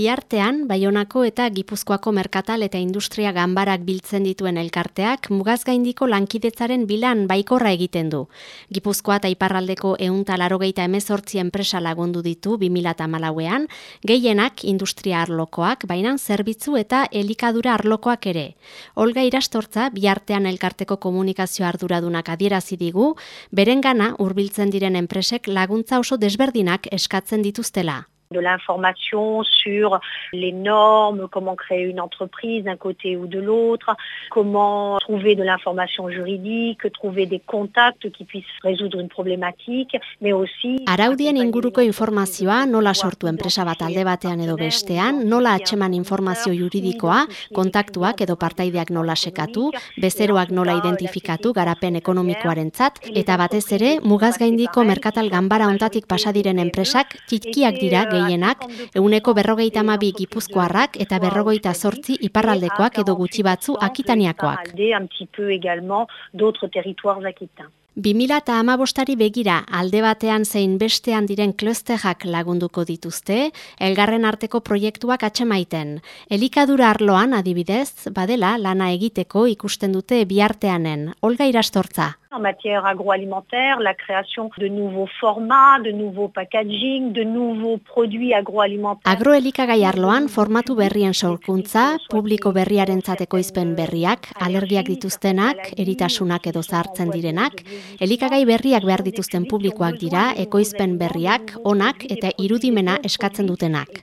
Biartean, Baionako eta Gipuzkoako merkatal eta industria ganbarak biltzen dituen elkarteak mugaz gaindiko lankidetzaren bilan baikorra egiten du. Gipuzkoa eta Iparraldeko eunta larogeita emezortzi enpresa lagundu ditu 2008an, gehienak industria arlokoak, bainan zerbitzu eta elikadura arlokoak ere. Olga Irastortza, Biartean elkarteko komunikazio arduradunak adierazi digu, berengana hurbiltzen diren enpresek laguntza oso desberdinak eskatzen dituztela. De l'information sur les normes, comment créer une entreprise d'un côté ou de l'autre, comment trouver de l'information juridique, trouver des contacts qui puissent résoudre une problématique, mais aussi... Araudien inguruko informazioa nola sortu enpresa bat alde batean edo bestean, nola atxeman informazio juridikoa, kontaktuak edo partaideak nola sekatu, bezeroak nola identifikatu garapen ekonomikoaren zat, eta batez ere, mugaz gaindiko merkatal ganbara ontatik pasadiren enpresak txitkiak dira gehienak, euneko berrogeita mabi gipuzkoarrak eta berrogeita sortzi iparraldekoak edo gutxi batzu akitaniakoak. Bimila eta amabostari begira alde batean zein bestean diren klosterrak lagunduko dituzte, elgarren arteko proiektuak atxemaiten. Elikadura arloan adibidez, badela lana egiteko ikusten dute biarteanen, Olga Irastortza. En matière agroalimentaire, la création de nouveaux formats, de nouveaux packaging, de nouveaux produits agroalimentaires. Agroelikagai arloan formatu berrien sorkuntza, publiko berriaren zateko izpen berriak, alergiak dituztenak, eritasunak edo zartzen direnak, elikagai berriak behar dituzten publikoak dira, ekoizpen berriak, onak eta irudimena eskatzen dutenak.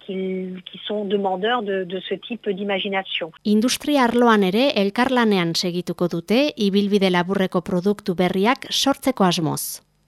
Industria arloan ere elkarlanean segituko dute, ibilbide laburreko produktu berriak sortzeko asmoz.